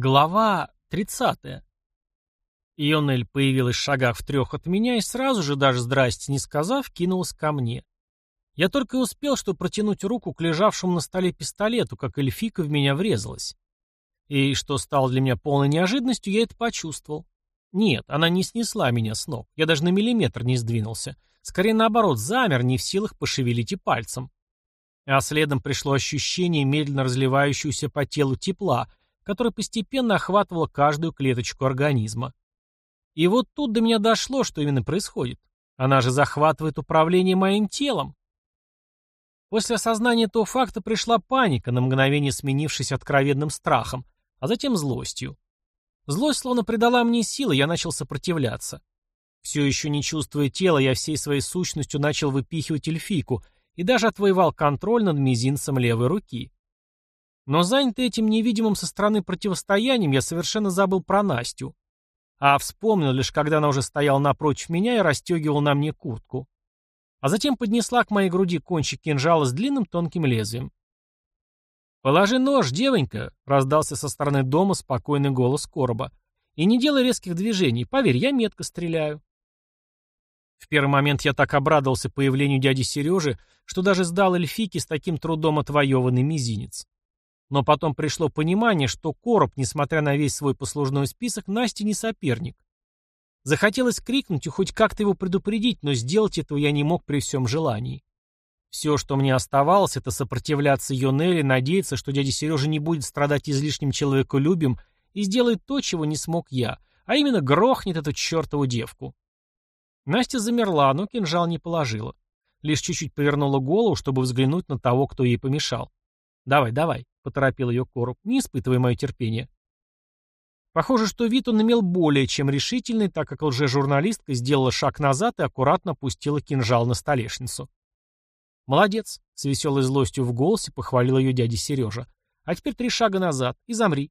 Глава 30. Ионель появилась в шагах в трех от меня и сразу же, даже здрасте не сказав, кинулась ко мне. Я только и успел, что протянуть руку к лежавшему на столе пистолету, как эльфика в меня врезалась. И что стало для меня полной неожиданностью, я это почувствовал. Нет, она не снесла меня с ног, я даже на миллиметр не сдвинулся. Скорее наоборот, замер, не в силах пошевелить и пальцем. А следом пришло ощущение медленно разливающегося по телу тепла, которая постепенно охватывала каждую клеточку организма. И вот тут до меня дошло, что именно происходит. Она же захватывает управление моим телом. После осознания этого факта пришла паника, на мгновение сменившись откровенным страхом, а затем злостью. Злость словно придала мне силы, я начал сопротивляться. Все еще не чувствуя тела, я всей своей сущностью начал выпихивать эльфийку и даже отвоевал контроль над мизинцем левой руки. Но занятый этим невидимым со стороны противостоянием, я совершенно забыл про Настю. А вспомнил лишь, когда она уже стояла напротив меня и расстегивала на мне куртку. А затем поднесла к моей груди кончик кинжала с длинным тонким лезвием. «Положи нож, девонька!» — раздался со стороны дома спокойный голос короба. «И не делай резких движений. Поверь, я метко стреляю». В первый момент я так обрадовался появлению дяди Сережи, что даже сдал эльфике с таким трудом отвоеванный мизинец. Но потом пришло понимание, что Короб, несмотря на весь свой послужной список, Насте не соперник. Захотелось крикнуть и хоть как-то его предупредить, но сделать этого я не мог при всем желании. Все, что мне оставалось, это сопротивляться Йонелли, надеяться, что дядя Сережа не будет страдать излишним человеколюбием и сделает то, чего не смог я, а именно грохнет эту чертову девку. Настя замерла, но кинжал не положила. Лишь чуть-чуть повернула голову, чтобы взглянуть на того, кто ей помешал. «Давай, давай», — поторопил ее Короб, — «не испытывай мое терпение». Похоже, что вид он имел более чем решительный, так как лже-журналистка сделала шаг назад и аккуратно опустила кинжал на столешницу. «Молодец», — с веселой злостью в голосе похвалил ее дядя Сережа. «А теперь три шага назад и замри».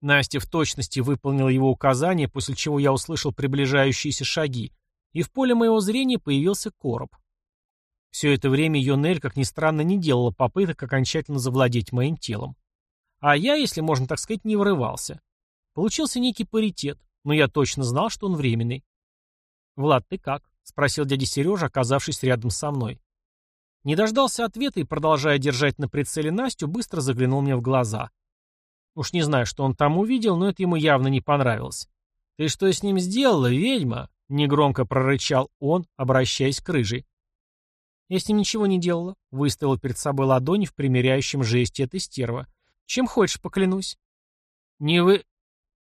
Настя в точности выполнила его указание, после чего я услышал приближающиеся шаги, и в поле моего зрения появился короб. Все это время Йонель, как ни странно, не делала попыток окончательно завладеть моим телом. А я, если можно так сказать, не врывался. Получился некий паритет, но я точно знал, что он временный. «Влад, ты как?» — спросил дядя Сережа, оказавшись рядом со мной. Не дождался ответа и, продолжая держать на прицеле Настю, быстро заглянул мне в глаза. Уж не знаю, что он там увидел, но это ему явно не понравилось. «Ты что с ним сделала, ведьма?» — негромко прорычал он, обращаясь к рыжей. Я с ним ничего не делала. Выставила перед собой ладони в примиряющем жесте этой стерва. Чем хочешь, поклянусь. Не вы...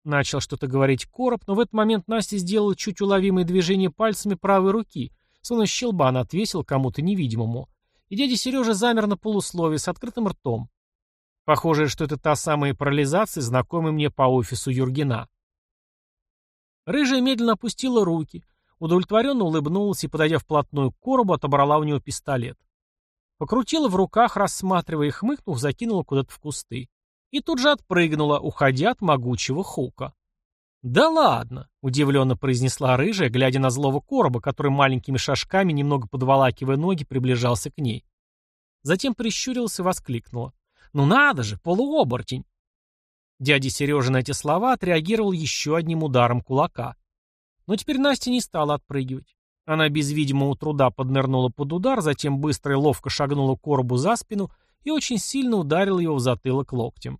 Начал что-то говорить короб, но в этот момент Настя сделала чуть уловимое движение пальцами правой руки, словно щелбан отвесил кому-то невидимому. И дядя Сережа замер на полусловие с открытым ртом. Похоже, что это та самая парализация, знакомая мне по офису Юргена. Рыжая медленно опустила руки, удовлетворенно улыбнулась и, подойдя вплотную к коробу, отобрала у него пистолет. Покрутила в руках, рассматривая и хмыкнув, закинула куда-то в кусты. И тут же отпрыгнула, уходя от могучего хука. «Да ладно!» — удивленно произнесла рыжая, глядя на злого короба, который маленькими шажками, немного подволакивая ноги, приближался к ней. Затем прищурился и воскликнула. «Ну надо же, полуоборотень!» Дядя Сережа на эти слова отреагировал еще одним ударом кулака. Но теперь Настя не стала отпрыгивать. Она без видимого труда поднырнула под удар, затем быстро и ловко шагнула коробу за спину и очень сильно ударила его в затылок локтем.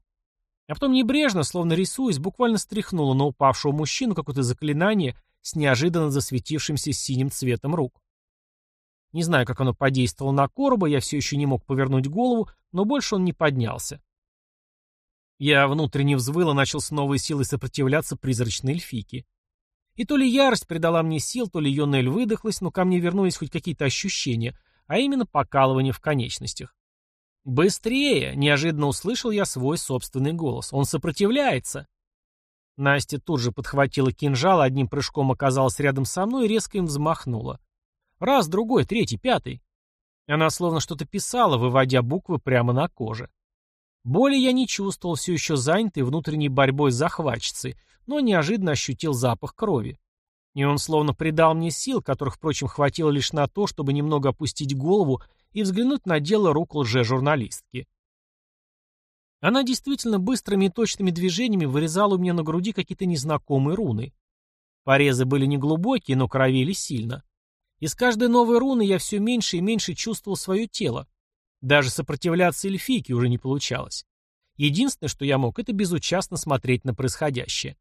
А потом небрежно, словно рисуясь, буквально стряхнула на упавшего мужчину какое-то заклинание с неожиданно засветившимся синим цветом рук. Не знаю, как оно подействовало на короба, я все еще не мог повернуть голову, но больше он не поднялся. Я внутренне взвыл и начал с новой силой сопротивляться призрачной эльфийке. И то ли ярость придала мне сил, то ли Йонель выдохлась, но ко мне вернулись хоть какие-то ощущения, а именно покалывание в конечностях. «Быстрее!» — неожиданно услышал я свой собственный голос. «Он сопротивляется!» Настя тут же подхватила кинжал, одним прыжком оказалась рядом со мной и резко им взмахнула. Раз, другой, третий, пятый. Она словно что-то писала, выводя буквы прямо на коже. Боли я не чувствовал, все еще занятый внутренней борьбой с захватчицей, но неожиданно ощутил запах крови. И он словно придал мне сил, которых, впрочем, хватило лишь на то, чтобы немного опустить голову и взглянуть на дело рук лже-журналистки. Она действительно быстрыми и точными движениями вырезала у меня на груди какие-то незнакомые руны. Порезы были неглубокие, но кровили сильно. И с каждой новой руны я все меньше и меньше чувствовал свое тело. Даже сопротивляться эльфийке уже не получалось. Единственное, что я мог, это безучастно смотреть на происходящее.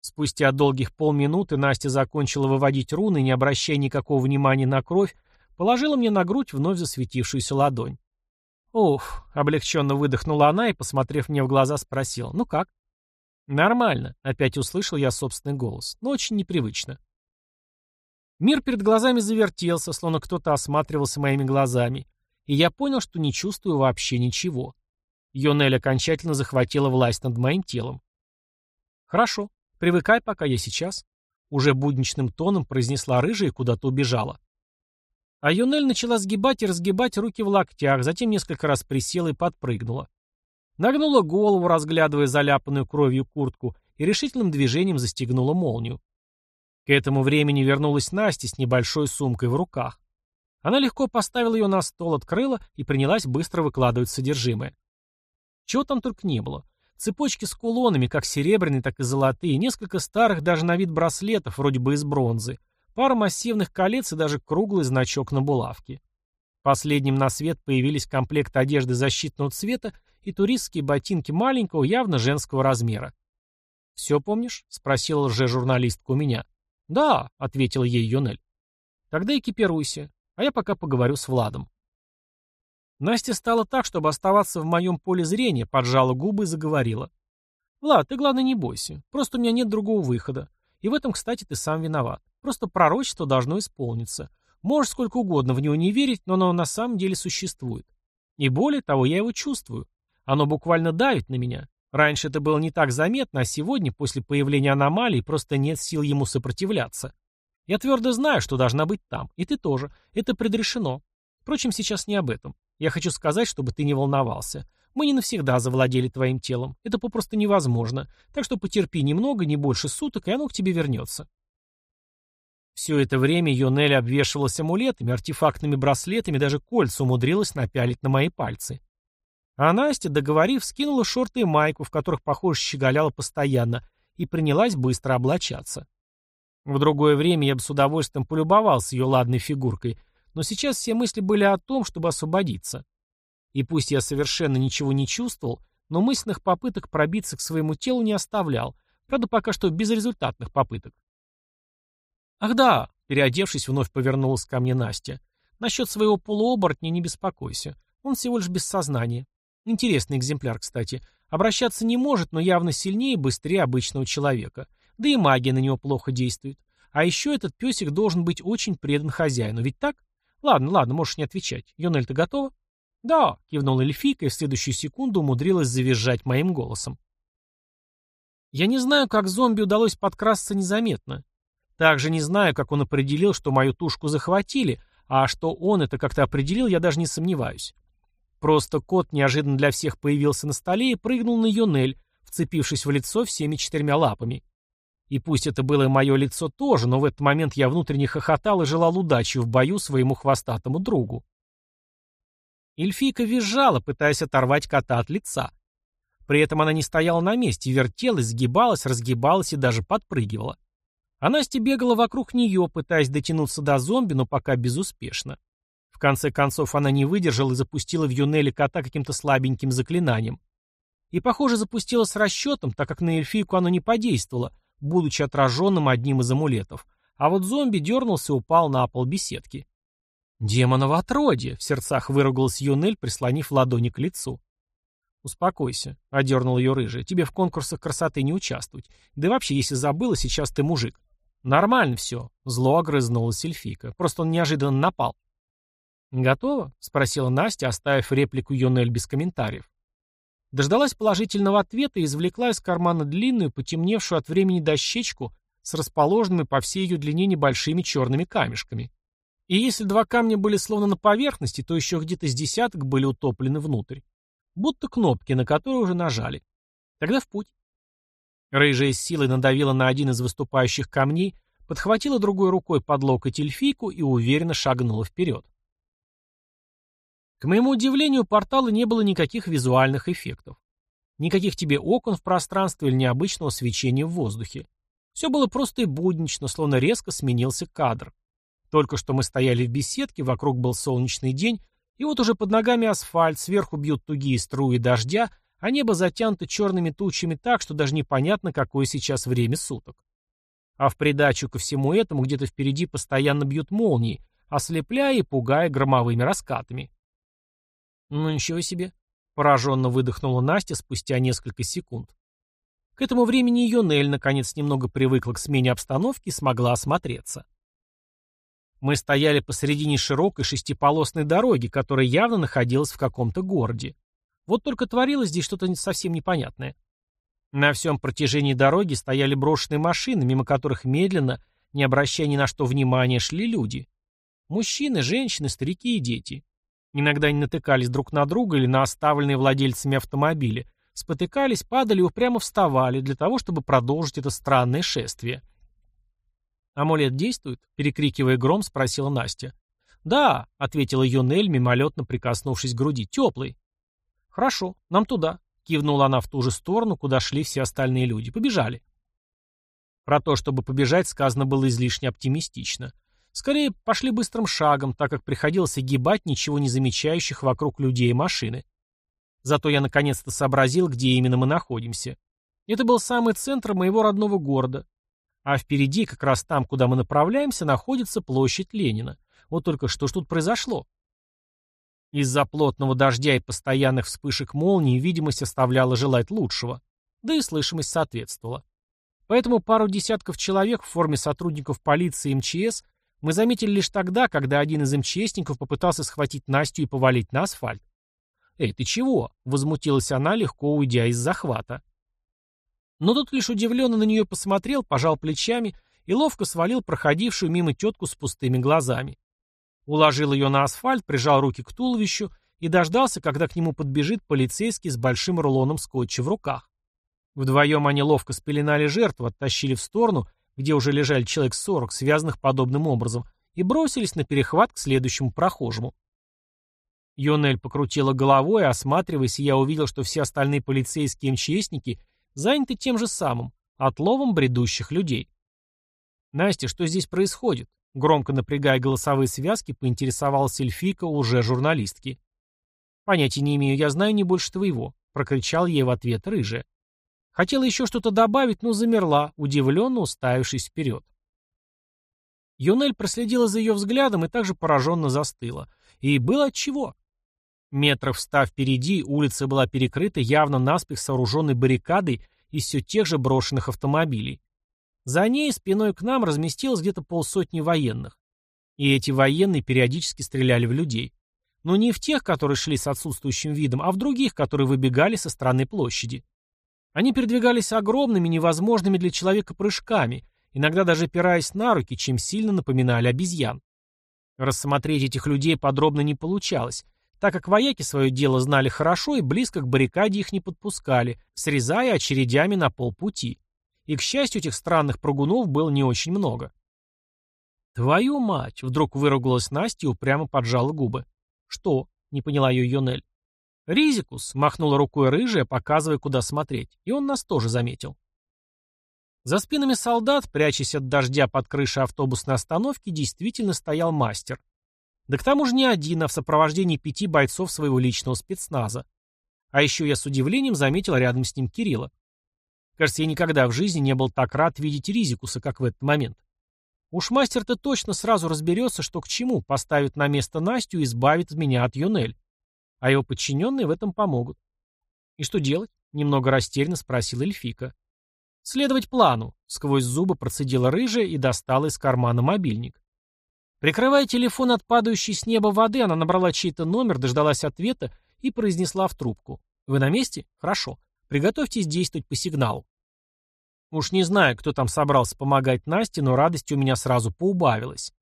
Спустя долгих полминуты Настя закончила выводить руны не обращая никакого внимания на кровь, положила мне на грудь вновь засветившуюся ладонь. «Ух», — облегченно выдохнула она и, посмотрев мне в глаза, спросила, «Ну как?» «Нормально», — опять услышал я собственный голос, но очень непривычно. Мир перед глазами завертелся, словно кто-то осматривался моими глазами, и я понял, что не чувствую вообще ничего. Йонель окончательно захватила власть над моим телом. «Хорошо, привыкай, пока я сейчас», — уже будничным тоном произнесла рыжая и куда-то убежала. А Юнель начала сгибать и разгибать руки в локтях, затем несколько раз присела и подпрыгнула. Нагнула голову, разглядывая заляпанную кровью куртку, и решительным движением застегнула молнию. К этому времени вернулась Настя с небольшой сумкой в руках. Она легко поставила ее на стол, открыла и принялась быстро выкладывать содержимое. Чего там только не было. Цепочки с кулонами, как серебряные, так и золотые, несколько старых даже на вид браслетов, вроде бы из бронзы, пара массивных колец и даже круглый значок на булавке. Последним на свет появились комплект одежды защитного цвета и туристские ботинки маленького, явно женского размера. «Все помнишь?» — спросила лже-журналистка у меня. «Да», — ответила ей Йонель. «Тогда экипируйся, а я пока поговорю с Владом». Настя стала так, чтобы оставаться в моем поле зрения, поджала губы и заговорила. «Влад, ты, главное, не бойся. Просто у меня нет другого выхода. И в этом, кстати, ты сам виноват. Просто пророчество должно исполниться. Можешь сколько угодно в него не верить, но оно на самом деле существует. И более того, я его чувствую. Оно буквально давит на меня. Раньше это было не так заметно, а сегодня, после появления аномалии, просто нет сил ему сопротивляться. Я твердо знаю, что должна быть там. И ты тоже. Это предрешено. Впрочем, сейчас не об этом. Я хочу сказать, чтобы ты не волновался. Мы не навсегда завладели твоим телом. Это попросту невозможно. Так что потерпи немного, не больше суток, и оно к тебе вернется. Все это время Йонель обвешивалась амулетами, артефактными браслетами, даже кольца умудрилась напялить на мои пальцы. А Настя, договорив, скинула шорты и майку, в которых, похоже, щеголяла постоянно, и принялась быстро облачаться. В другое время я бы с удовольствием полюбовался ее ладной фигуркой, но сейчас все мысли были о том, чтобы освободиться. И пусть я совершенно ничего не чувствовал, но мысленных попыток пробиться к своему телу не оставлял, правда, пока что безрезультатных попыток. «Ах да!» — переодевшись, вновь повернулась ко мне Настя. «Насчет своего полуоборотня не беспокойся. Он всего лишь без сознания. Интересный экземпляр, кстати. Обращаться не может, но явно сильнее и быстрее обычного человека. Да и магия на него плохо действует. А еще этот песик должен быть очень предан хозяину, ведь так? Ладно, ладно, можешь не отвечать. Йонель, ты готова? Да, кивнула эльфийка и в следующую секунду умудрилась завизжать моим голосом. Я не знаю, как зомби удалось подкрасться незаметно. Также не знаю, как он определил, что мою тушку захватили, а что он это как-то определил, я даже не сомневаюсь. Просто кот неожиданно для всех появился на столе и прыгнул на Йонель, вцепившись в лицо всеми четырьмя лапами. И пусть это было и мое лицо тоже, но в этот момент я внутренне хохотал и желал удачи в бою своему хвостатому другу. Эльфийка визжала, пытаясь оторвать кота от лица. При этом она не стояла на месте, вертелась, сгибалась, разгибалась и даже подпрыгивала. А Настя бегала вокруг нее, пытаясь дотянуться до зомби, но пока безуспешно. В конце концов она не выдержала и запустила в Юнели кота каким-то слабеньким заклинанием. И, похоже, запустила с расчетом, так как на эльфийку оно не подействовало, будучи отраженным одним из амулетов. А вот зомби дернулся и упал на пол беседки. «Демоново отродье!» — в сердцах выругалась Юнель, прислонив ладони к лицу. «Успокойся», — одернул ее рыжая. «Тебе в конкурсах красоты не участвовать. Да и вообще, если забыла, сейчас ты мужик». «Нормально все», — зло огрызнулась эльфийка. «Просто он неожиданно напал». «Готово?» — спросила Настя, оставив реплику Йонель без комментариев. Дождалась положительного ответа и извлекла из кармана длинную, потемневшую от времени дощечку с расположенными по всей ее длине небольшими черными камешками. И если два камня были словно на поверхности, то еще где-то с десяток были утоплены внутрь. Будто кнопки, на которые уже нажали. Тогда в путь. Рыжая с силой надавила на один из выступающих камней, подхватила другой рукой под локоть эльфийку и уверенно шагнула вперед. К моему удивлению, у портала не было никаких визуальных эффектов. Никаких тебе окон в пространстве или необычного свечения в воздухе. Все было просто и буднично, словно резко сменился кадр. Только что мы стояли в беседке, вокруг был солнечный день, и вот уже под ногами асфальт, сверху бьют тугие струи дождя, а небо затянуто черными тучами так, что даже непонятно, какое сейчас время суток. А в придачу ко всему этому где-то впереди постоянно бьют молнии, ослепляя и пугая громовыми раскатами. «Ну ничего себе!» — пораженно выдохнула Настя спустя несколько секунд. К этому времени ее Нель наконец немного привыкла к смене обстановки и смогла осмотреться. Мы стояли посредине широкой шестиполосной дороги, которая явно находилась в каком-то городе. Вот только творилось здесь что-то совсем непонятное. На всем протяжении дороги стояли брошенные машины, мимо которых медленно, не обращая ни на что внимания, шли люди. Мужчины, женщины, старики и дети. Иногда они натыкались друг на друга или на оставленные владельцами автомобили, спотыкались, падали и упрямо вставали для того, чтобы продолжить это странное шествие. «Амулет действует?» — перекрикивая гром, спросила Настя. «Да», — ответила Юнель, мимолетно прикоснувшись к груди. «Теплый». «Хорошо, нам туда», — кивнула она в ту же сторону, куда шли все остальные люди. «Побежали». Про то, чтобы побежать, сказано было излишне оптимистично. Скорее, пошли быстрым шагом, так как приходилось огибать ничего не замечающих вокруг людей и машины. Зато я наконец-то сообразил, где именно мы находимся. Это был самый центр моего родного города, а впереди, как раз там, куда мы направляемся, находится площадь Ленина. Вот только что ж тут произошло? Из-за плотного дождя и постоянных вспышек молний видимость оставляла желать лучшего, да и слышимость соответствовала. Поэтому пару десятков человек в форме сотрудников полиции и МЧС мы заметили лишь тогда, когда один из МЧСников попытался схватить Настю и повалить на асфальт. «Эй, ты чего?» — возмутилась она, легко уйдя из захвата. Но тот лишь удивленно на нее посмотрел, пожал плечами и ловко свалил проходившую мимо тетку с пустыми глазами. Уложил ее на асфальт, прижал руки к туловищу и дождался, когда к нему подбежит полицейский с большим рулоном скотча в руках. Вдвоем они ловко спеленали жертву, оттащили в сторону, где уже лежали человек сорок, связанных подобным образом, и бросились на перехват к следующему прохожему. Йонель покрутила головой, осматриваясь, и я увидел, что все остальные полицейские МЧСники заняты тем же самым – отловом бредущих людей. «Настя, что здесь происходит?» Громко напрягая голосовые связки, поинтересовался Эльфика уже журналистки. «Понятия не имею, я знаю не больше твоего», — прокричал ей в ответ рыжая. Хотела еще что-то добавить, но замерла, удивленно уставившись вперед. Юнель проследила за ее взглядом и также пораженно застыла. И было отчего. Метров ста впереди улица была перекрыта явно наспех сооруженной баррикадой из все тех же брошенных автомобилей. За ней спиной к нам разместилось где-то полсотни военных. И эти военные периодически стреляли в людей. Но не в тех, которые шли с отсутствующим видом, а в других, которые выбегали со стороны площади. Они передвигались огромными, невозможными для человека прыжками, иногда даже опираясь на руки, чем сильно напоминали обезьян. Рассмотреть этих людей подробно не получалось, так как вояки свое дело знали хорошо и близко к баррикаде их не подпускали, срезая очередями на полпути. И, к счастью, этих странных прогунов было не очень много. «Твою мать!» — вдруг выругалась Настя и упрямо поджала губы. «Что?» — не поняла ее Йонель. «Ризикус!» — махнула рукой рыжая, показывая, куда смотреть, и он нас тоже заметил. За спинами солдат, прячась от дождя под крышей автобусной остановки, действительно стоял мастер — да к тому же не один, а в сопровождении пяти бойцов своего личного спецназа. А еще я с удивлением заметил рядом с ним Кирилла. Кажется, я никогда в жизни не был так рад видеть Ризикуса, как в этот момент. Уж мастер-то точно сразу разберется, что к чему, поставит на место Настю и избавит меня от Юнель. А его подчиненные в этом помогут. И что делать? Немного растерянно спросил Эльфика. Следовать плану, сквозь зубы процедила рыжая и достала из кармана мобильник. Прикрывая телефон от падающей с неба воды, она набрала чей-то номер, дождалась ответа и произнесла в трубку. «Вы на месте? Хорошо. Приготовьтесь действовать по сигналу». Уж не знаю, кто там собрался помогать Насте, но радость у меня сразу поубавилась.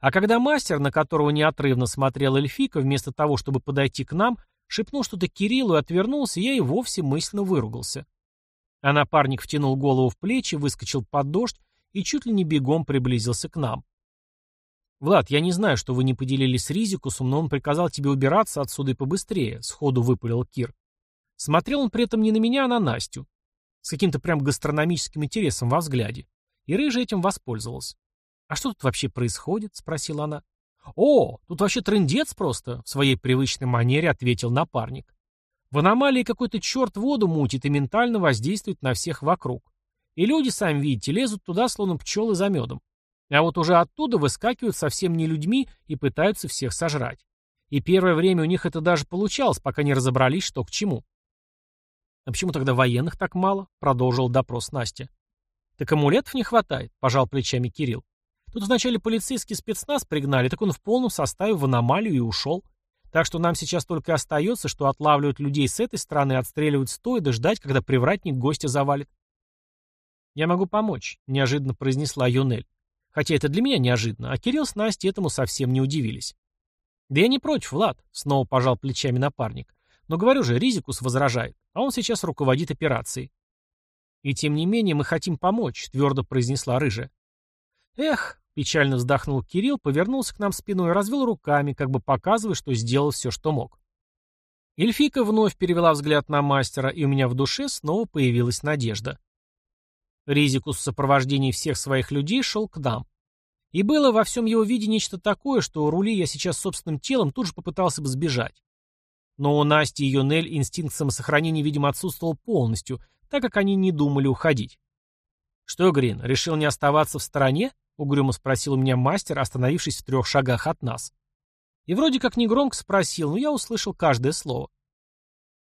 А когда мастер, на которого неотрывно смотрел Эльфика, вместо того, чтобы подойти к нам, шепнул что-то Кириллу и отвернулся, я и вовсе мысленно выругался. А напарник втянул голову в плечи, выскочил под дождь и чуть ли не бегом приблизился к нам. «Влад, я не знаю, что вы не поделились с Ризикусом, но он приказал тебе убираться отсюда и побыстрее», — сходу выпалил Кир. Смотрел он при этом не на меня, а на Настю. С каким-то прям гастрономическим интересом во взгляде. И Рыжая этим воспользовалась. «А что тут вообще происходит?» — спросила она. «О, тут вообще трындец просто», — в своей привычной манере ответил напарник. «В аномалии какой-то черт воду мутит и ментально воздействует на всех вокруг. И люди, сами видите, лезут туда, словно пчелы за медом. А вот уже оттуда выскакивают совсем не людьми и пытаются всех сожрать. И первое время у них это даже получалось, пока не разобрались, что к чему. «А почему тогда военных так мало?» — продолжил допрос Настя. «Так амулетов не хватает», — пожал плечами Кирилл. «Тут вначале полицейский спецназ пригнали, так он в полном составе в аномалию и ушел. Так что нам сейчас только остается, что отлавливают людей с этой стороны, отстреливать стоя, да ждать, когда привратник гостя завалит. «Я могу помочь», — неожиданно произнесла Юнель. Хотя это для меня неожиданно, а Кирилл с Настей этому совсем не удивились. «Да я не против, Влад», — снова пожал плечами напарник. «Но говорю же, Ризикус возражает, а он сейчас руководит операцией». «И тем не менее мы хотим помочь», — твердо произнесла Рыжая. «Эх», — печально вздохнул Кирилл, повернулся к нам спиной и развел руками, как бы показывая, что сделал все, что мог. Эльфика вновь перевела взгляд на мастера, и у меня в душе снова появилась надежда. Ризикус в сопровождении всех своих людей шел к нам. И было во всем его виде нечто такое, что рули я сейчас собственным телом тут же попытался бы сбежать. Но у Насти и Йонель инстинкт самосохранения, видимо, отсутствовал полностью, так как они не думали уходить. «Что, Грин, решил не оставаться в стороне?» — угрюмо спросил у меня мастер, остановившись в трех шагах от нас. И вроде как негромко спросил, но я услышал каждое слово.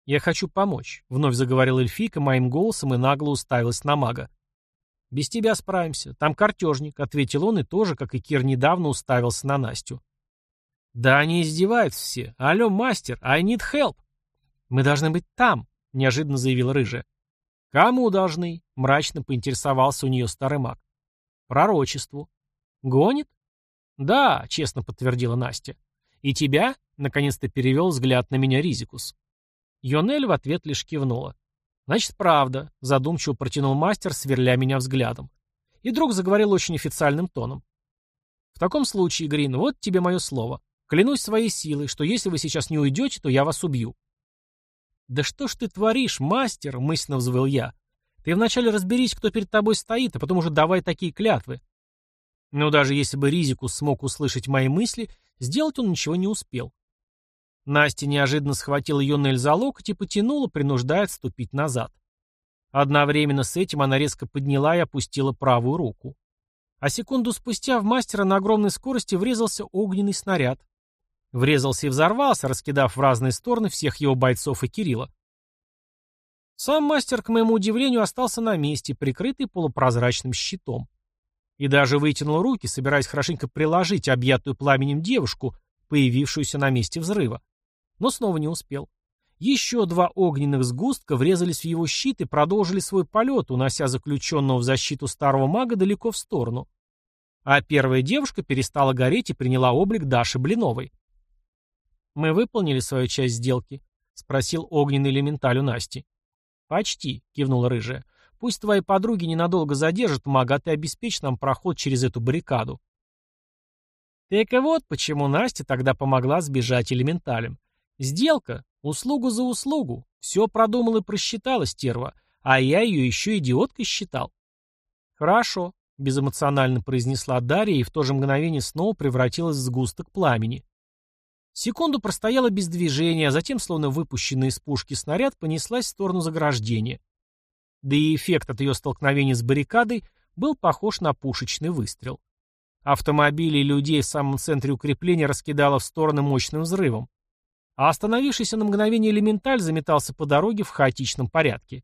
«Я хочу помочь», — вновь заговорил эльфийка моим голосом и нагло уставилась на мага. «Без тебя справимся. Там картежник», — ответил он и тоже, как и Кир недавно, уставился на Настю. «Да они издеваются все. Алло, мастер, I need help». «Мы должны быть там», — неожиданно заявила Рыжая. «Кому должны?» — мрачно поинтересовался у нее старый маг. «Пророчеству». «Гонит?» «Да», — честно подтвердила Настя. «И тебя?» — наконец-то перевел взгляд на меня Ризикус. Йонель в ответ лишь кивнула. «Значит, правда», — задумчиво протянул мастер, сверля меня взглядом. И вдруг заговорил очень официальным тоном. «В таком случае, Грин, вот тебе мое слово. Клянусь своей силой, что если вы сейчас не уйдете, то я вас убью». «Да что ж ты творишь, мастер?» — мысленно взвыл я. «Ты вначале разберись, кто перед тобой стоит, а потом уже давай такие клятвы». Но даже если бы Ризикус смог услышать мои мысли, сделать он ничего не успел. Настя неожиданно схватила Йонель за локоть и потянула, принуждая отступить назад. Одновременно с этим она резко подняла и опустила правую руку. А секунду спустя в мастера на огромной скорости врезался огненный снаряд. Врезался и взорвался, раскидав в разные стороны всех его бойцов и Кирилла. Сам мастер, к моему удивлению, остался на месте, прикрытый полупрозрачным щитом. И даже вытянул руки, собираясь хорошенько приложить объятую пламенем девушку, появившуюся на месте взрыва но снова не успел. Еще два огненных сгустка врезались в его щит и продолжили свой полет, унося заключенного в защиту старого мага далеко в сторону. А первая девушка перестала гореть и приняла облик Даши Блиновой. «Мы выполнили свою часть сделки?» — спросил огненный элементаль у Насти. «Почти», — кивнула рыжая. «Пусть твои подруги ненадолго задержат мага, а ты обеспечь нам проход через эту баррикаду». Так и вот почему Настя тогда помогла сбежать элементалям. Сделка. Услугу за услугу. Все продумал и просчитала стерва, а я ее еще идиоткой считал. Хорошо, безэмоционально произнесла Дарья и в то же мгновение снова превратилась в сгусток пламени. Секунду простояла без движения, а затем, словно выпущенный из пушки снаряд, понеслась в сторону заграждения. Да и эффект от ее столкновения с баррикадой был похож на пушечный выстрел. Автомобили и людей в самом центре укрепления раскидало в стороны мощным взрывом а остановившийся на мгновение элементаль заметался по дороге в хаотичном порядке.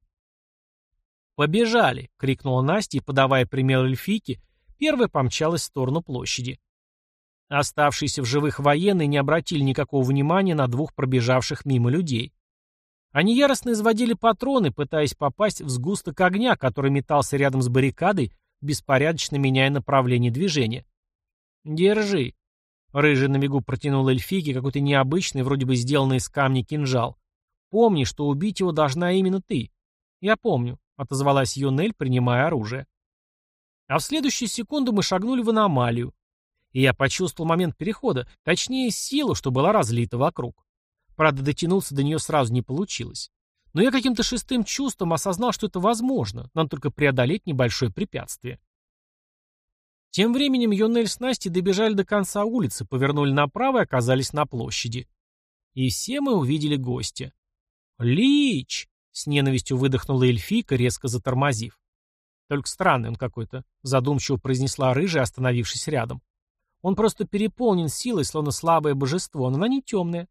«Побежали!» — крикнула Настя и, подавая пример эльфийки, первая помчалась в сторону площади. Оставшиеся в живых военные не обратили никакого внимания на двух пробежавших мимо людей. Они яростно изводили патроны, пытаясь попасть в сгусток огня, который метался рядом с баррикадой, беспорядочно меняя направление движения. «Держи», Рыжий на бегу протянул эльфийке какой-то необычный, вроде бы сделанный из камня кинжал. «Помни, что убить его должна именно ты». «Я помню», — отозвалась Юнель, принимая оружие. А в следующую секунду мы шагнули в аномалию. И я почувствовал момент перехода, точнее силу, что была разлита вокруг. Правда, дотянуться до нее сразу не получилось. Но я каким-то шестым чувством осознал, что это возможно, нам только преодолеть небольшое препятствие. Тем временем Йонель с Настей добежали до конца улицы, повернули направо и оказались на площади. И все мы увидели гостя. «Лич!» — с ненавистью выдохнула эльфийка, резко затормозив. «Только странный он какой-то», — задумчиво произнесла рыжая, остановившись рядом. «Он просто переполнен силой, словно слабое божество, но она не темная».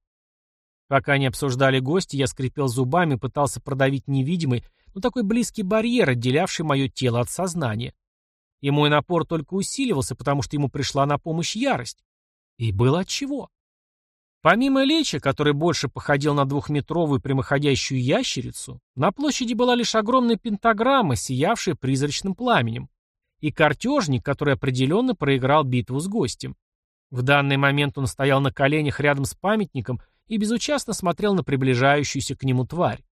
Пока они обсуждали гости, я скрипел зубами, пытался продавить невидимый, но такой близкий барьер, отделявший мое тело от сознания. И мой напор только усиливался, потому что ему пришла на помощь ярость. И было отчего. Помимо леча, который больше походил на двухметровую прямоходящую ящерицу, на площади была лишь огромная пентаграмма, сиявшая призрачным пламенем, и картежник, который определенно проиграл битву с гостем. В данный момент он стоял на коленях рядом с памятником и безучастно смотрел на приближающуюся к нему тварь.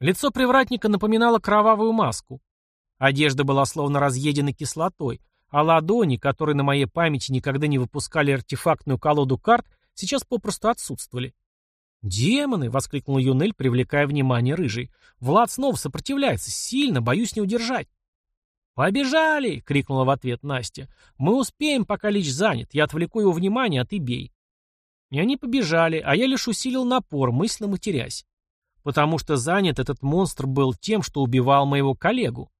Лицо привратника напоминало кровавую маску. Одежда была словно разъедена кислотой, а ладони, которые на моей памяти никогда не выпускали артефактную колоду карт, сейчас попросту отсутствовали. «Демоны!» — воскликнул Юнель, привлекая внимание рыжий. «Влад снова сопротивляется. Сильно, боюсь не удержать». «Побежали!» — крикнула в ответ Настя. «Мы успеем, пока Лич занят. Я отвлеку его внимание, а ты бей». И они побежали, а я лишь усилил напор, мысленно матерясь. Потому что занят этот монстр был тем, что убивал моего коллегу.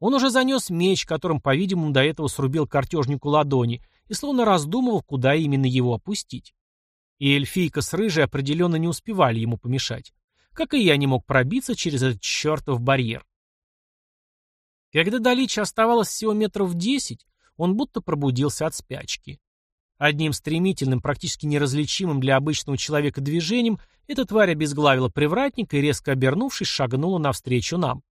Он уже занес меч, которым, по-видимому, до этого срубил картежнику ладони, и словно раздумывал, куда именно его опустить. И эльфийка с рыжей определенно не успевали ему помешать. Как и я не мог пробиться через этот чертов барьер. Когда до Лича оставалось всего метров десять, он будто пробудился от спячки. Одним стремительным, практически неразличимым для обычного человека движением эта тварь обезглавила привратника и, резко обернувшись, шагнула навстречу нам.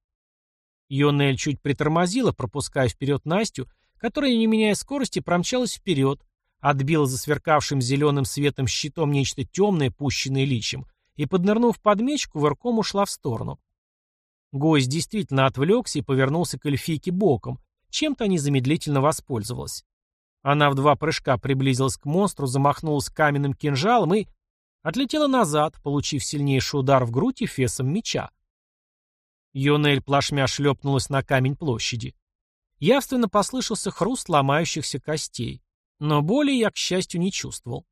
Йонель чуть притормозила, пропуская вперед Настю, которая, не меняя скорости, промчалась вперед, отбила за сверкавшим зеленым светом щитом нечто темное, пущенное личем, и, поднырнув под меч, кувырком ушла в сторону. Гость действительно отвлекся и повернулся к эльфийке боком, чем-то незамедлительно воспользовалась. Она в два прыжка приблизилась к монстру, замахнулась каменным кинжалом и... отлетела назад, получив сильнейший удар в грудь эфесом меча. Йонель плашмя шлепнулась на камень площади. Явственно послышался хруст ломающихся костей. Но боли я, к счастью, не чувствовал.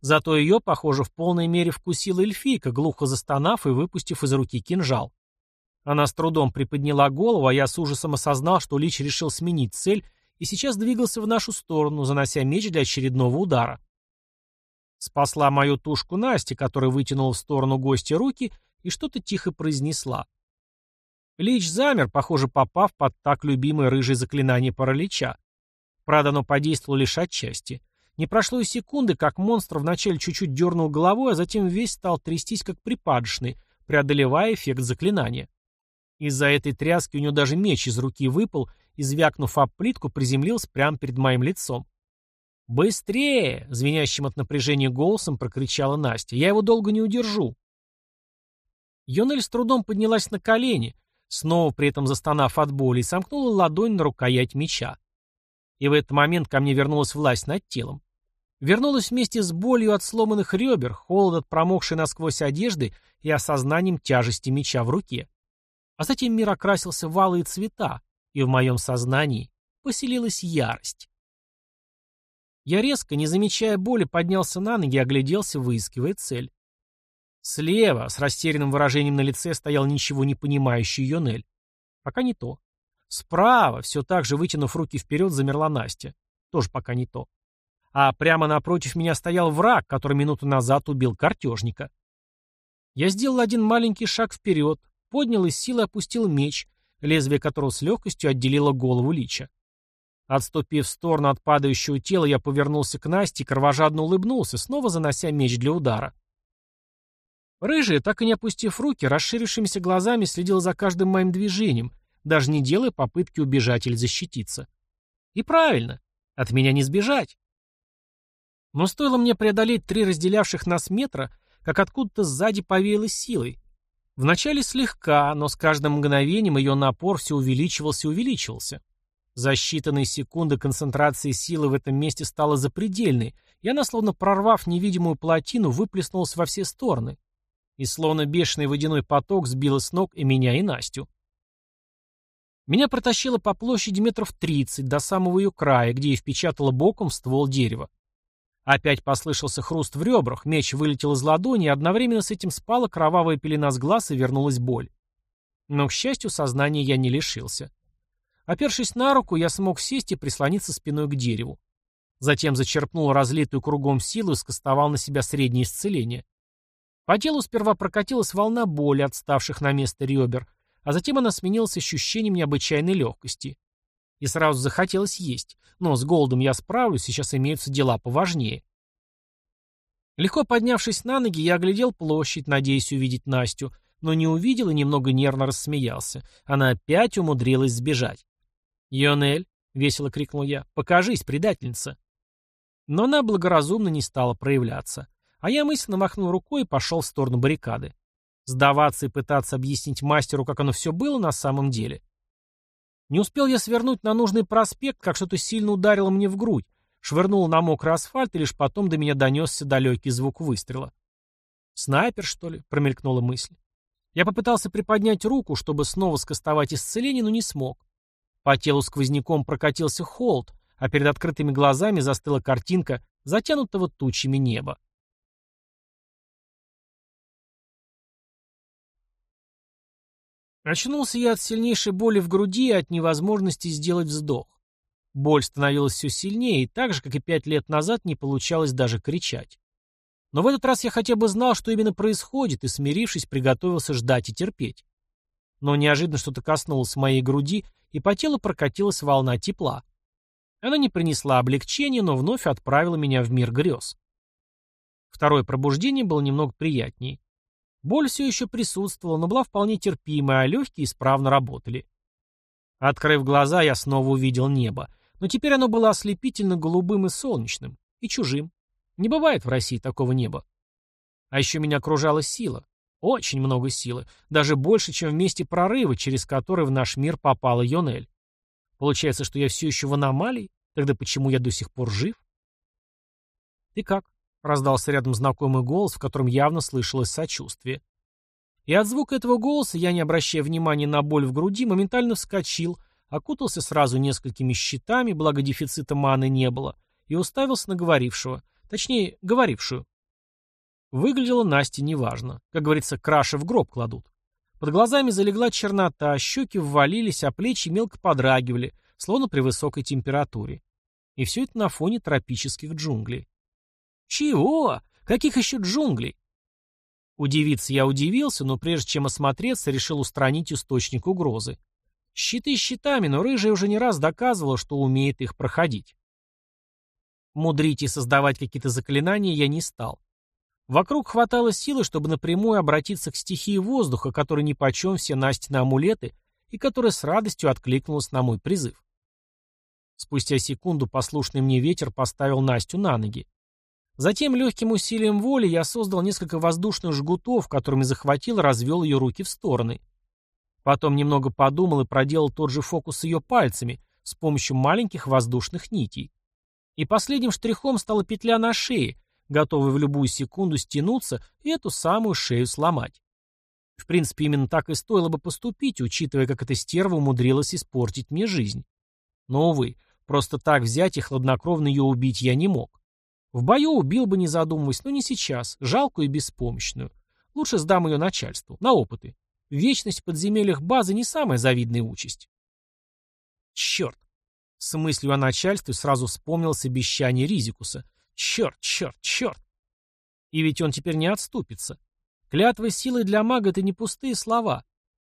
Зато ее, похоже, в полной мере вкусила эльфийка, глухо застонав и выпустив из руки кинжал. Она с трудом приподняла голову, а я с ужасом осознал, что Лич решил сменить цель и сейчас двигался в нашу сторону, занося меч для очередного удара. Спасла мою тушку Настя, которая вытянула в сторону гостя руки и что-то тихо произнесла. Лич замер, похоже, попав под так любимое рыжее заклинание паралича. Правда, оно подействовало лишь отчасти. Не прошло и секунды, как монстр вначале чуть-чуть дернул головой, а затем весь стал трястись, как припадочный, преодолевая эффект заклинания. Из-за этой тряски у него даже меч из руки выпал и, звякнув об плитку, приземлился прямо перед моим лицом. «Быстрее!» — звенящим от напряжения голосом прокричала Настя. «Я его долго не удержу!» Йонель с трудом поднялась на колени, снова при этом застонав от боли, и сомкнула ладонь на рукоять меча. И в этот момент ко мне вернулась власть над телом. Вернулась вместе с болью от сломанных ребер, холод от промокшей насквозь одежды и осознанием тяжести меча в руке. А затем мир окрасился в алые цвета, и в моем сознании поселилась ярость. Я резко, не замечая боли, поднялся на ноги и огляделся, выискивая цель. Слева, с растерянным выражением на лице, стоял ничего не понимающий Йонель. Пока не то. Справа, все так же вытянув руки вперед, замерла Настя. Тоже пока не то. А прямо напротив меня стоял враг, который минуту назад убил картежника. Я сделал один маленький шаг вперед, поднял и с силой опустил меч, лезвие которого с легкостью отделило голову Лича. Отступив в сторону от падающего тела, я повернулся к Насте и кровожадно улыбнулся, снова занося меч для удара. Рыжая, так и не опустив руки, расширившимися глазами следила за каждым моим движением, даже не делая попытки убежать или защититься. И правильно, от меня не сбежать. Но стоило мне преодолеть три разделявших нас метра, как откуда-то сзади повеяло силой, Вначале слегка, но с каждым мгновением ее напор все увеличивался и увеличивался. За считанные секунды концентрация силы в этом месте стала запредельной, и она, словно прорвав невидимую плотину, выплеснулась во все стороны. И словно бешеный водяной поток сбила с ног и меня, и Настю. Меня протащило по площади метров тридцать до самого ее края, где и впечатало боком в ствол дерева. Опять послышался хруст в ребрах, меч вылетел из ладони, и одновременно с этим спала кровавая пелена с глаз и вернулась боль. Но, к счастью, сознания я не лишился. Опершись на руку, я смог сесть и прислониться спиной к дереву. Затем зачерпнул разлитую кругом силу и скостовал на себя среднее исцеление. По телу сперва прокатилась волна боли, отставших на место ребер, а затем она сменилась ощущением необычайной легкости. И сразу захотелось есть. Но с голодом я справлюсь, сейчас имеются дела поважнее. Легко поднявшись на ноги, я оглядел площадь, надеясь увидеть Настю, но не увидел и немного нервно рассмеялся. Она опять умудрилась сбежать. «Йонель», — весело крикнул я, — «покажись, предательница». Но она благоразумно не стала проявляться. А я мысленно махнул рукой и пошел в сторону баррикады. Сдаваться и пытаться объяснить мастеру, как оно все было на самом деле. Не успел я свернуть на нужный проспект, как что-то сильно ударило мне в грудь, швырнуло на мокрый асфальт, и лишь потом до меня донесся далекий звук выстрела. «Снайпер, что ли?» — промелькнула мысль. Я попытался приподнять руку, чтобы снова скостовать исцеление, но не смог. По телу сквозняком прокатился холод, а перед открытыми глазами застыла картинка затянутого тучами неба. Очнулся я от сильнейшей боли в груди и от невозможности сделать вздох. Боль становилась все сильнее, и так же, как и пять лет назад, не получалось даже кричать. Но в этот раз я хотя бы знал, что именно происходит, и, смирившись, приготовился ждать и терпеть. Но неожиданно что-то коснулось моей груди, и по телу прокатилась волна тепла. Она не принесла облегчения, но вновь отправила меня в мир грез. Второе пробуждение было немного приятнее. Боль все еще присутствовала, но была вполне терпимая, а легкие исправно работали. Открыв глаза, я снова увидел небо, но теперь оно было ослепительно голубым и солнечным, и чужим. Не бывает в России такого неба. А еще меня окружала сила. Очень много силы. Даже больше, чем в месте прорыва, через который в наш мир попала Йонель. Получается, что я все еще в аномалии? Тогда почему я до сих пор жив? Ты как? Раздался рядом знакомый голос, в котором явно слышалось сочувствие. И от звука этого голоса я, не обращая внимания на боль в груди, моментально вскочил, окутался сразу несколькими щитами, благо дефицита маны не было, и уставился на говорившего, точнее, говорившую. Выглядела Настя неважно. Как говорится, краши в гроб кладут. Под глазами залегла чернота, щеки ввалились, а плечи мелко подрагивали, словно при высокой температуре. И все это на фоне тропических джунглей. «Чего? Каких еще джунглей?» Удивиться я удивился, но прежде чем осмотреться, решил устранить источник угрозы. Щиты щитами, но рыжая уже не раз доказывала, что умеет их проходить. Мудрить и создавать какие-то заклинания я не стал. Вокруг хватало силы, чтобы напрямую обратиться к стихии воздуха, которой нипочем все Настины амулеты, и которая с радостью откликнулась на мой призыв. Спустя секунду послушный мне ветер поставил Настю на ноги. Затем легким усилием воли я создал несколько воздушных жгутов, которыми захватил и развел ее руки в стороны. Потом немного подумал и проделал тот же фокус с ее пальцами с помощью маленьких воздушных нитей. И последним штрихом стала петля на шее, готовая в любую секунду стянуться и эту самую шею сломать. В принципе, именно так и стоило бы поступить, учитывая, как эта стерва умудрилась испортить мне жизнь. Но, увы, просто так взять и хладнокровно ее убить я не мог. В бою убил бы, не задумываясь, но не сейчас, жалкую и беспомощную. Лучше сдам ее начальству, на опыты. Вечность в подземельях базы не самая завидная участь. Черт. С мыслью о начальстве сразу вспомнилось обещание Ризикуса. Черт, черт, черт. И ведь он теперь не отступится. Клятва силы для мага — это не пустые слова.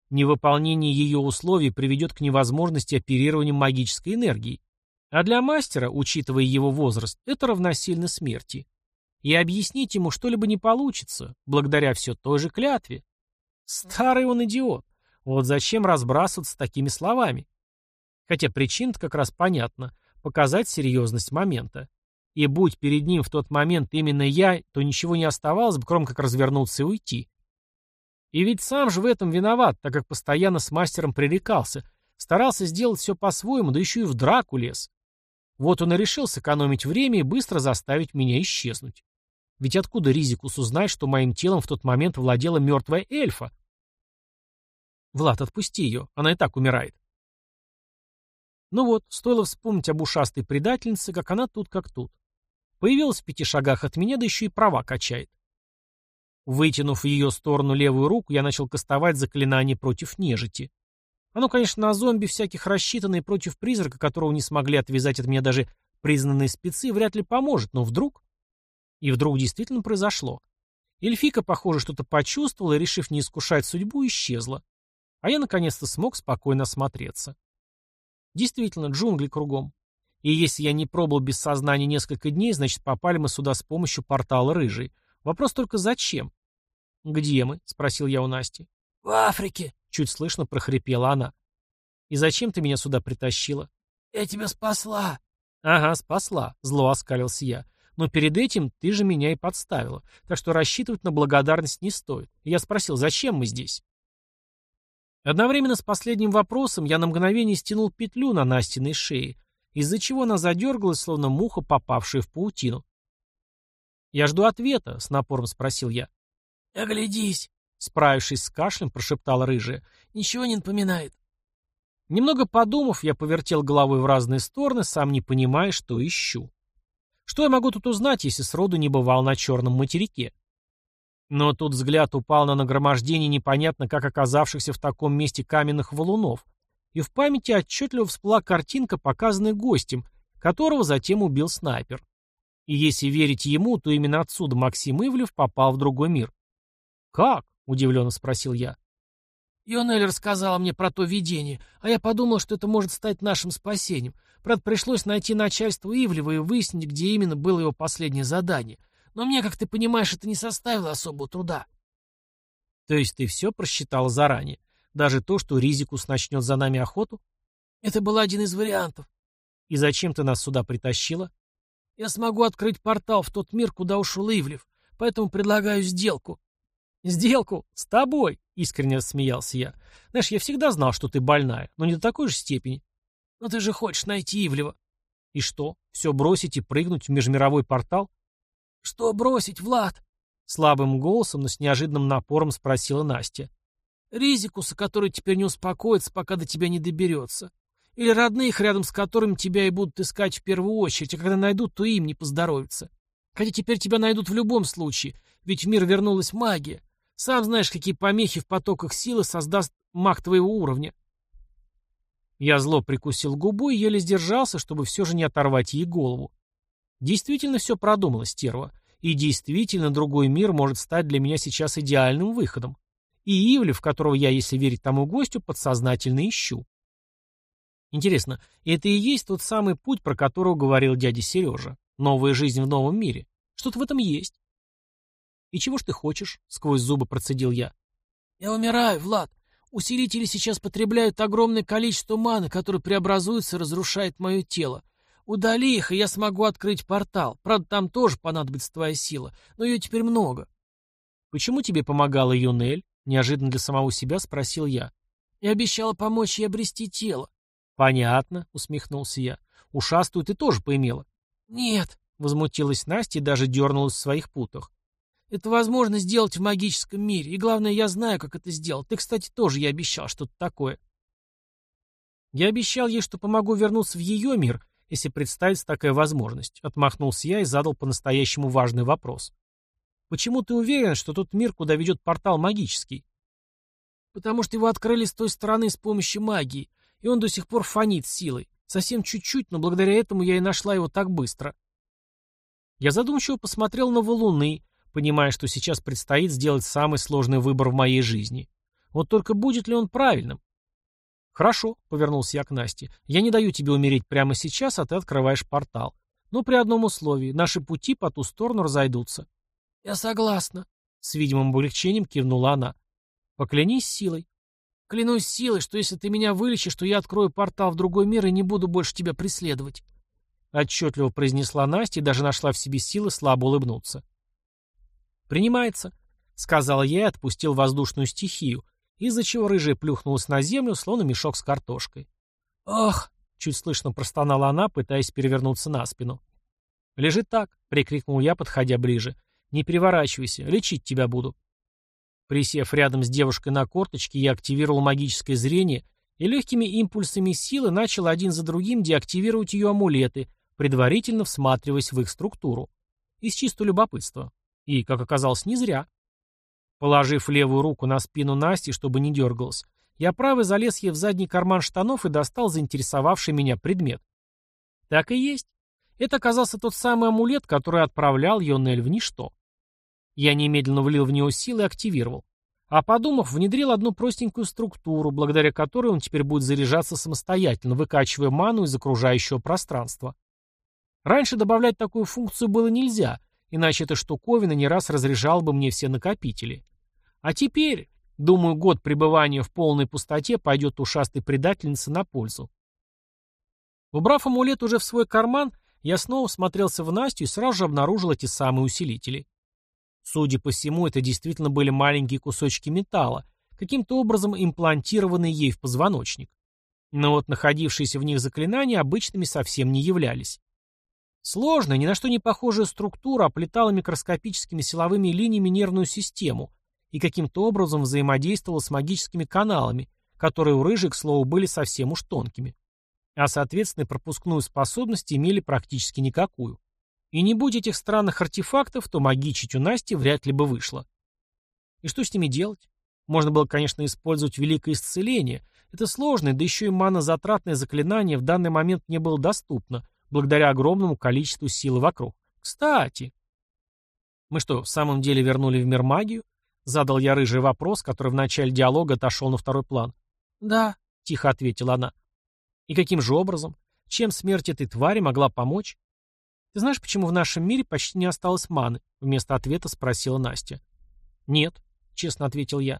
Невыполнение ее условий приведет к невозможности оперирования магической энергией. А для мастера, учитывая его возраст, это равносильно смерти. И объяснить ему что-либо не получится, благодаря все той же клятве. Старый он идиот. Вот зачем разбрасываться такими словами? Хотя причина как раз понятна — показать серьезность момента. И будь перед ним в тот момент именно я, то ничего не оставалось бы, кроме как развернуться и уйти. И ведь сам же в этом виноват, так как постоянно с мастером пререкался, Старался сделать все по-своему, да еще и в драку лез. Вот он и решил сэкономить время и быстро заставить меня исчезнуть. Ведь откуда Ризикус узнать, что моим телом в тот момент владела мертвая эльфа? Влад, отпусти ее, она и так умирает. Ну вот, стоило вспомнить об ушастой предательнице, как она тут как тут. Появилась в пяти шагах от меня, да еще и права качает. Вытянув в ее сторону левую руку, я начал кастовать заклинание против нежити. Оно, конечно, на зомби всяких рассчитано и против призрака, которого не смогли отвязать от меня даже признанные спецы, вряд ли поможет, но вдруг... И вдруг действительно произошло. Эльфика, похоже, что-то почувствовала и, решив не искушать судьбу, исчезла. А я наконец-то смог спокойно осмотреться. Действительно, джунгли кругом. И если я не пробыл без сознания несколько дней, значит, попали мы сюда с помощью портала рыжий. Вопрос только зачем? «Где мы?» — спросил я у Насти. «В Африке», — чуть слышно прохрипела она. «И зачем ты меня сюда притащила?» «Я тебя спасла». «Ага, спасла», — зло оскалился я. «Но перед этим ты же меня и подставила, так что рассчитывать на благодарность не стоит. Я спросил, зачем мы здесь?» Одновременно с последним вопросом я на мгновение стянул петлю на Настиной шее, из-за чего она задергалась, словно муха, попавшая в паутину. «Я жду ответа», — с напором спросил я. «Оглядись», — справившись с кашлем, прошептала рыжая. «Ничего не напоминает». Немного подумав, я повертел головой в разные стороны, сам не понимая, что ищу. Что я могу тут узнать, если сроду не бывал на черном материке? Но тут взгляд упал на нагромождение непонятно как оказавшихся в таком месте каменных валунов, и в памяти отчетливо всплыла картинка, показанная гостем, которого затем убил снайпер. И если верить ему, то именно отсюда Максим Ивлев попал в другой мир. «Как?» — удивленно спросил я. Йонель рассказала мне про то видение, а я подумал, что это может стать нашим спасением. Правда, пришлось найти начальство Ивлева и выяснить, где именно было его последнее задание — но мне, как ты понимаешь, это не составило особого труда. То есть ты все просчитал заранее? Даже то, что Ризикус начнет за нами охоту? Это был один из вариантов. И зачем ты нас сюда притащила? Я смогу открыть портал в тот мир, куда ушел Ивлев, поэтому предлагаю сделку. Сделку? С тобой? Искренне рассмеялся я. Знаешь, я всегда знал, что ты больная, но не до такой же степени. Но ты же хочешь найти Ивлева. И что, все бросить и прыгнуть в межмировой портал? «Что бросить, Влад?» Слабым голосом, но с неожиданным напором спросила Настя. «Ризикуса, который теперь не успокоится, пока до тебя не доберется. Или родных, рядом с которыми тебя и будут искать в первую очередь, а когда найдут, то им не поздоровится. Хотя теперь тебя найдут в любом случае, ведь в мир вернулась магия. Сам знаешь, какие помехи в потоках силы создаст маг твоего уровня». Я зло прикусил губу и еле сдержался, чтобы все же не оторвать ей голову. Действительно все продумала стерва. И действительно другой мир может стать для меня сейчас идеальным выходом. И Ивлев, которого я, если верить тому гостю, подсознательно ищу. Интересно, это и есть тот самый путь, про которого говорил дядя Сережа? Новая жизнь в новом мире? Что-то в этом есть. «И чего ж ты хочешь?» — сквозь зубы процедил я. «Я умираю, Влад. Усилители сейчас потребляют огромное количество маны, которое преобразуется и разрушает мое тело. Удали их, и я смогу открыть портал. Правда, там тоже понадобится твоя сила, но ее теперь много. Почему тебе помогала Юнель? Неожиданно для самого себя спросил я. Я обещала помочь ей обрести тело. Понятно, усмехнулся я. Ушастую ты тоже поимела. Нет, возмутилась Настя и даже дернулась в своих путах. Это возможно сделать в магическом мире, и главное, я знаю, как это сделать. Ты, кстати, тоже я обещал что-то такое. Я обещал ей, что помогу вернуться в ее мир, если представится такая возможность», — отмахнулся я и задал по-настоящему важный вопрос. «Почему ты уверен, что тот мир, куда ведет портал, магический?» «Потому что его открыли с той стороны с помощью магии, и он до сих пор фонит силой. Совсем чуть-чуть, но благодаря этому я и нашла его так быстро». Я задумчиво посмотрел на валуны, понимая, что сейчас предстоит сделать самый сложный выбор в моей жизни. Вот только будет ли он правильным? «Хорошо», — повернулся я к Насте. «Я не даю тебе умереть прямо сейчас, а ты открываешь портал. Но при одном условии. Наши пути по ту сторону разойдутся». «Я согласна», — с видимым облегчением кивнула она. «Поклянись силой». «Клянусь силой, что если ты меня вылечишь, то я открою портал в другой мир и не буду больше тебя преследовать». Отчетливо произнесла Настя и даже нашла в себе силы слабо улыбнуться. «Принимается», — сказал я и отпустил воздушную стихию, из-за чего рыжая плюхнулась на землю, словно мешок с картошкой. «Ох!» — чуть слышно простонала она, пытаясь перевернуться на спину. «Лежи так!» — прикрикнул я, подходя ближе. «Не переворачивайся, лечить тебя буду». Присев рядом с девушкой на корточке, я активировал магическое зрение и легкими импульсами силы начал один за другим деактивировать ее амулеты, предварительно всматриваясь в их структуру. Из чистого любопытства. И, как оказалось, не зря. Положив левую руку на спину Насти, чтобы не дергалась, я правый залез ей в задний карман штанов и достал заинтересовавший меня предмет. Так и есть. Это оказался тот самый амулет, который отправлял Йонель в ничто. Я немедленно влил в него силы и активировал. А подумав, внедрил одну простенькую структуру, благодаря которой он теперь будет заряжаться самостоятельно, выкачивая ману из окружающего пространства. Раньше добавлять такую функцию было нельзя, иначе эта штуковина не раз разряжала бы мне все накопители. А теперь, думаю, год пребывания в полной пустоте пойдет ушастой предательнице на пользу. Убрав амулет уже в свой карман, я снова смотрелся в Настю и сразу же обнаружил эти самые усилители. Судя по всему, это действительно были маленькие кусочки металла, каким-то образом имплантированные ей в позвоночник. Но вот находившиеся в них заклинания обычными совсем не являлись. Сложная, ни на что не похожая структура оплетала микроскопическими силовыми линиями нервную систему и каким-то образом взаимодействовала с магическими каналами, которые у рыжих, к слову, были совсем уж тонкими. А, соответственно, пропускную способность имели практически никакую. И не будь этих странных артефактов, то магичить у Насти вряд ли бы вышло. И что с ними делать? Можно было, конечно, использовать великое исцеление. Это сложное, да еще и манозатратное заклинание в данный момент не было доступно, благодаря огромному количеству силы вокруг. Кстати... Мы что, в самом деле вернули в мир магию? Задал я рыжий вопрос, который в начале диалога отошел на второй план. «Да», — тихо ответила она. «И каким же образом? Чем смерть этой твари могла помочь?» «Ты знаешь, почему в нашем мире почти не осталось маны?» Вместо ответа спросила Настя. «Нет», — честно ответил я.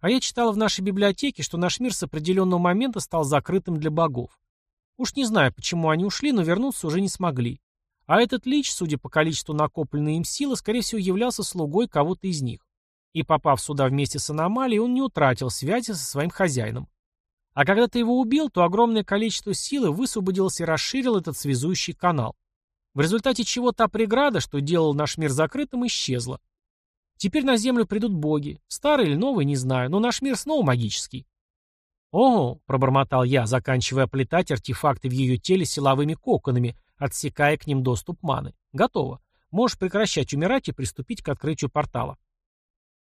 «А я читала в нашей библиотеке, что наш мир с определенного момента стал закрытым для богов. Уж не знаю, почему они ушли, но вернуться уже не смогли. А этот лич, судя по количеству накопленной им силы, скорее всего, являлся слугой кого-то из них и попав сюда вместе с аномалией, он не утратил связи со своим хозяином. А когда ты его убил, то огромное количество силы высвободилось и расширил этот связующий канал. В результате чего та преграда, что делал наш мир закрытым, исчезла. Теперь на Землю придут боги. Старые или новые, не знаю, но наш мир снова магический. «Ого!» — пробормотал я, заканчивая плетать артефакты в ее теле силовыми коконами, отсекая к ним доступ маны. «Готово. Можешь прекращать умирать и приступить к открытию портала».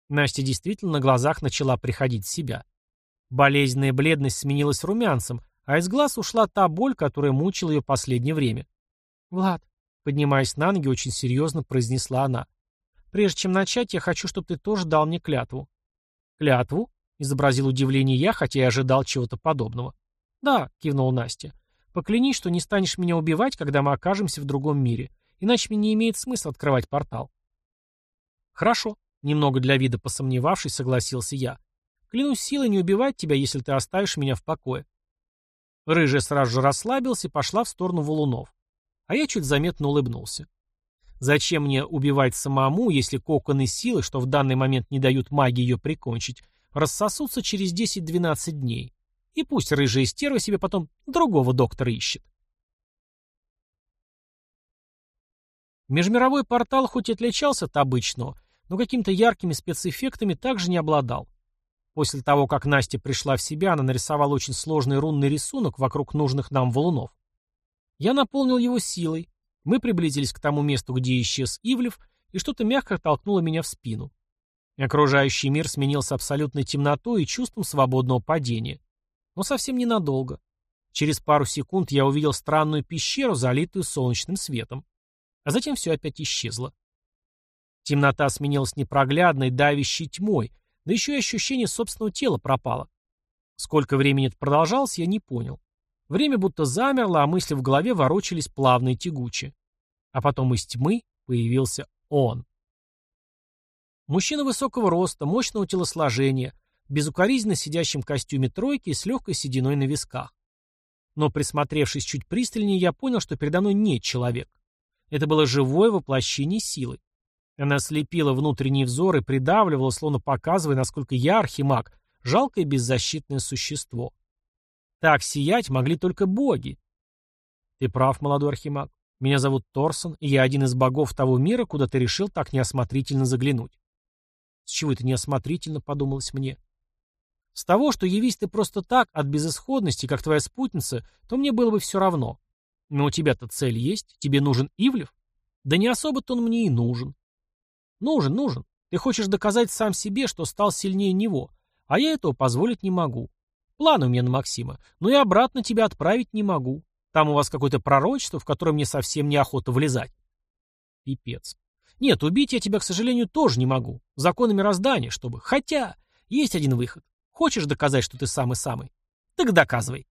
Настя действительно на глазах начала приходить в себя. Болезненная бледность сменилась румянцем, а из глаз ушла та боль, которая мучила ее последнее время. «Влад», поднимаясь на ноги, очень серьезно произнесла она, «прежде чем начать, я хочу, чтобы ты тоже дал мне клятву». «Клятву?» — изобразил удивление я, хотя и ожидал чего-то подобного. «Да», — кивнула Настя, «поклянись, что не станешь меня убивать, когда мы окажемся в другом мире, иначе мне не имеет смысла открывать портал». «Хорошо», Немного для вида посомневавшись, согласился я. Клянусь силой не убивать тебя, если ты оставишь меня в покое. Рыжая сразу же расслабилась и пошла в сторону валунов. А я чуть заметно улыбнулся. Зачем мне убивать самому, если коконы силы, что в данный момент не дают магии ее прикончить, рассосутся через 10-12 дней? И пусть рыжая стерва себе потом другого доктора ищет. Межмировой портал хоть и отличался от обычного, но какими-то яркими спецэффектами также не обладал. После того, как Настя пришла в себя, она нарисовала очень сложный рунный рисунок вокруг нужных нам валунов. Я наполнил его силой. Мы приблизились к тому месту, где исчез Ивлев, и что-то мягко толкнуло меня в спину. Окружающий мир сменился абсолютной темнотой и чувством свободного падения. Но совсем ненадолго. Через пару секунд я увидел странную пещеру, залитую солнечным светом. А затем все опять исчезло. Темнота сменилась непроглядной, давящей тьмой, да еще и ощущение собственного тела пропало. Сколько времени это продолжалось, я не понял. Время будто замерло, а мысли в голове ворочались плавно и тягуче. А потом из тьмы появился он. Мужчина высокого роста, мощного телосложения, безукоризненно сидящем костюме тройки и с легкой сединой на висках. Но присмотревшись чуть пристальнее, я понял, что передо мной не человек. Это было живое воплощение силы. Она слепила внутренний взор и придавливала, словно показывая, насколько я, архимаг, Жалкое беззащитное существо. Так сиять могли только боги. Ты прав, молодой архимаг. Меня зовут Торсон, и я один из богов того мира, куда ты решил так неосмотрительно заглянуть. С чего это неосмотрительно, подумалось мне. С того, что явись ты просто так, от безысходности, как твоя спутница, то мне было бы все равно. Но у тебя-то цель есть, тебе нужен Ивлев? Да не особо-то он мне и нужен. Нужен, нужен. Ты хочешь доказать сам себе, что стал сильнее него, а я этого позволить не могу. Планы у меня на Максима, но и обратно тебя отправить не могу. Там у вас какое-то пророчество, в которое мне совсем неохота влезать. Пипец. Нет, убить я тебя, к сожалению, тоже не могу. Законы мироздания, чтобы... Хотя, есть один выход. Хочешь доказать, что ты самый-самый? Так доказывай.